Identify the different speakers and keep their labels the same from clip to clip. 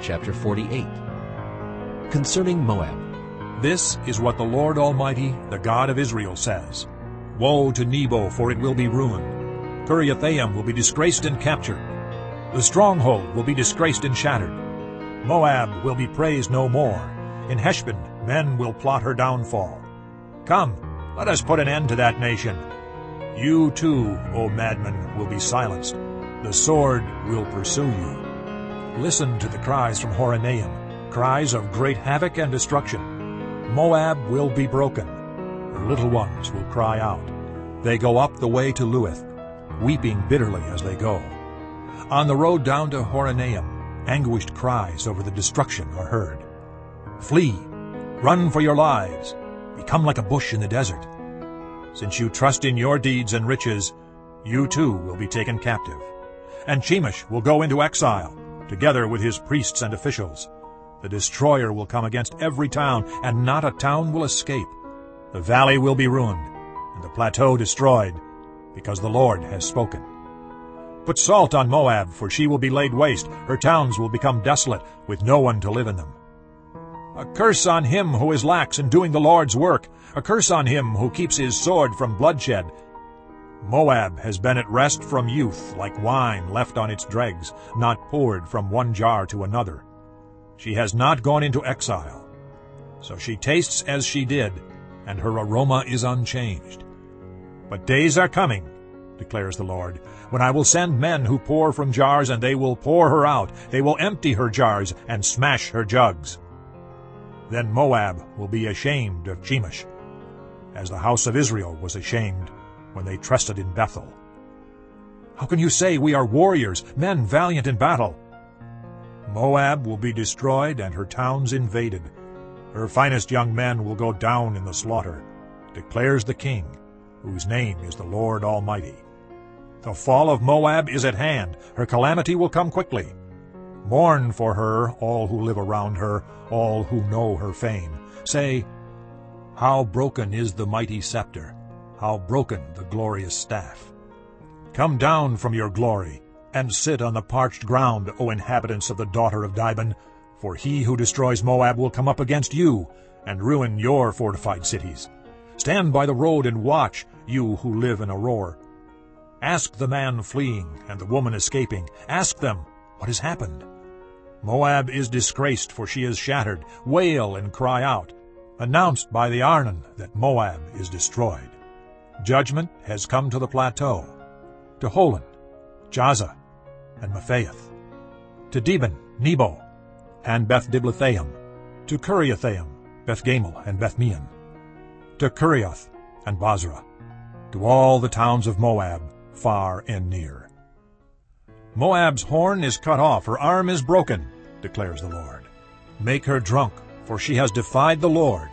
Speaker 1: chapter 48. Concerning Moab,
Speaker 2: This is what the Lord Almighty, the God of Israel, says. Woe to Nebo, for it will be ruined. Kiriathaim will be disgraced and captured. The stronghold will be disgraced and shattered. Moab will be praised no more. In Heshbon men will plot her downfall. Come, let us put an end to that nation. You too, O madmen, will be silenced. The sword will pursue you. Listen to the cries from Horonaim, cries of great havoc and destruction. Moab will be broken. Her little ones will cry out. They go up the way to Luhith, weeping bitterly as they go. On the road down to Horonaim, anguished cries over the destruction are heard. Flee, run for your lives, become like a bush in the desert. Since you trust in your deeds and riches, you too will be taken captive. And Chemosh will go into exile, together with his priests and officials. The destroyer will come against every town, and not a town will escape. The valley will be ruined, and the plateau destroyed, because the Lord has spoken. Put salt on Moab, for she will be laid waste. Her towns will become desolate, with no one to live in them. A curse on him who is lax in doing the Lord's work, a curse on him who keeps his sword from bloodshed. Moab has been at rest from youth, like wine left on its dregs, not poured from one jar to another. She has not gone into exile. So she tastes as she did, and her aroma is unchanged. But days are coming, declares the Lord, when I will send men who pour from jars, and they will pour her out. They will empty her jars and smash her jugs. Then Moab will be ashamed of Chemosh, as the house of Israel was ashamed when they trusted in Bethel. How can you say we are warriors, men valiant in battle? Moab will be destroyed and her towns invaded. Her finest young men will go down in the slaughter, declares the King, whose name is the Lord Almighty. The fall of Moab is at hand. Her calamity will come quickly. Mourn for her, all who live around her, all who know her fame. Say, How broken is the mighty scepter, how broken the glorious staff. Come down from your glory, and sit on the parched ground, O inhabitants of the daughter of Dibon, for he who destroys Moab will come up against you, and ruin your fortified cities. Stand by the road and watch, you who live in Aroer. Ask the man fleeing and the woman escaping. Ask them, what has happened? Moab is disgraced, for she is shattered. Wail and cry out, announced by the Arnon that Moab is destroyed. Judgment has come to the plateau, to Holon, Jahzah, and Mephaath, to Dibon, Nebo, and Beth Diblathaim, to Kiriathaim, Beth Gamul, and Beth Meon, to Kerioth and Bozrah, to all the towns of Moab, far and near. Moab's horn is cut off, her arm is broken, declares the Lord. Make her drunk, for she has defied the Lord.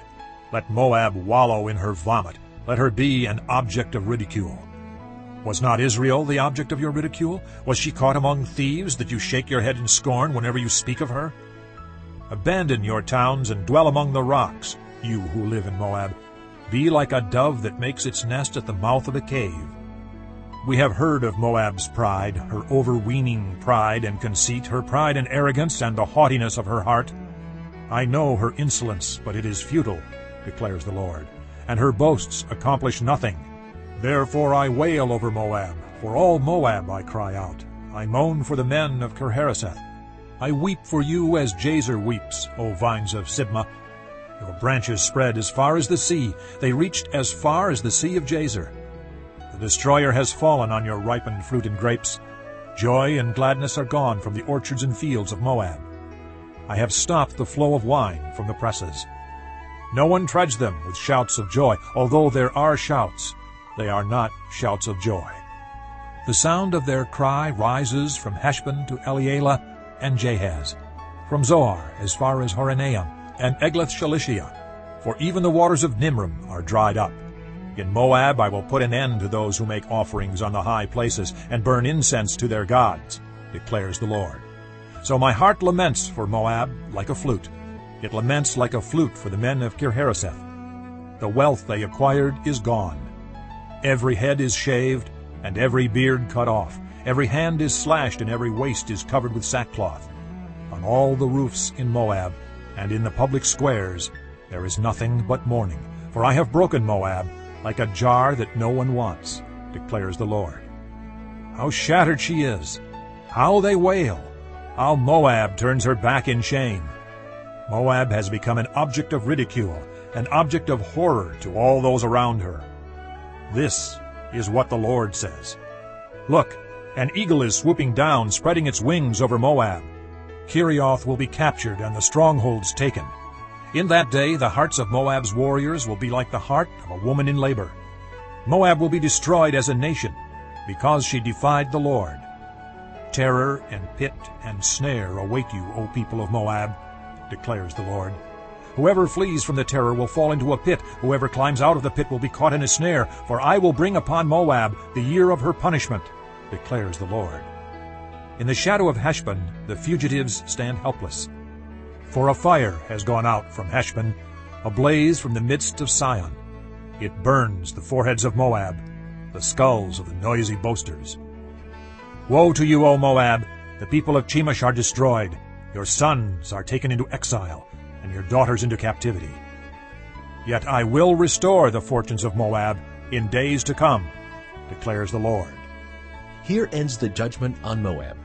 Speaker 2: Let Moab wallow in her vomit. Let her be an object of ridicule. Was not Israel the object of your ridicule? Was she caught among thieves, that you shake your head in scorn whenever you speak of her? Abandon your towns and dwell among the rocks, you who live in Moab. Be like a dove that makes its nest at the mouth of a cave. We have heard of Moab's pride, her overweening pride and conceit, her pride and arrogance, and the haughtiness of her heart. I know her insolence, but it is futile, declares the Lord, and her boasts accomplish nothing. Therefore I wail over Moab, for all Moab I cry out. I moan for the men of Kir Hareseth. I weep for you as Jazer weeps, O vines of Sibmah. Your branches spread as far as the sea. They reached as far as the sea of Jazer. The destroyer has fallen on your ripened fruit and grapes. Joy and gladness are gone from the orchards and fields of Moab. I have stopped the flow of wine from the presses. No one treads them with shouts of joy, although there are shouts. They are not shouts of joy. The sound of their cry rises from Heshbon to Elealeh and Jahaz, from Zoar as far as Horonaim and Eglath Shelishiyah, for even the waters of Nimrim are dried up. In Moab I will put an end to those who make offerings on the high places and burn incense to their gods, declares the Lord. So my heart laments for Moab like a flute. It laments like a flute for the men of Kir Hareseth. The wealth they acquired is gone. Every head is shaved, and every beard cut off. Every hand is slashed, and every waist is covered with sackcloth. On all the roofs in Moab, and in the public squares, there is nothing but mourning. For I have broken Moab like a jar that no one wants, declares the Lord. How shattered she is! How they wail! How Moab turns her back in shame! Moab has become an object of ridicule, an object of horror to all those around her. This is what the Lord says. Look, an eagle is swooping down, spreading its wings over Moab. Kerioth will be captured and the strongholds taken. In that day the hearts of Moab's warriors will be like the heart of a woman in labor. Moab will be destroyed as a nation, because she defied the Lord. Terror and pit and snare await you, O people of Moab, declares the Lord. Whoever flees from the terror will fall into a pit. Whoever climbs out of the pit will be caught in a snare. For I will bring upon Moab the year of her punishment, declares the Lord. In the shadow of Heshbon the fugitives stand helpless. For a fire has gone out from Heshbon, a blaze from the midst of Sihon. It burns the foreheads of Moab, the skulls of the noisy boasters. Woe to you, O Moab! The people of Chemosh are destroyed. Your sons are taken into exile, and your daughters into captivity. Yet I will restore the fortunes of Moab in days to come, declares the Lord.
Speaker 1: Here ends the judgment on Moab.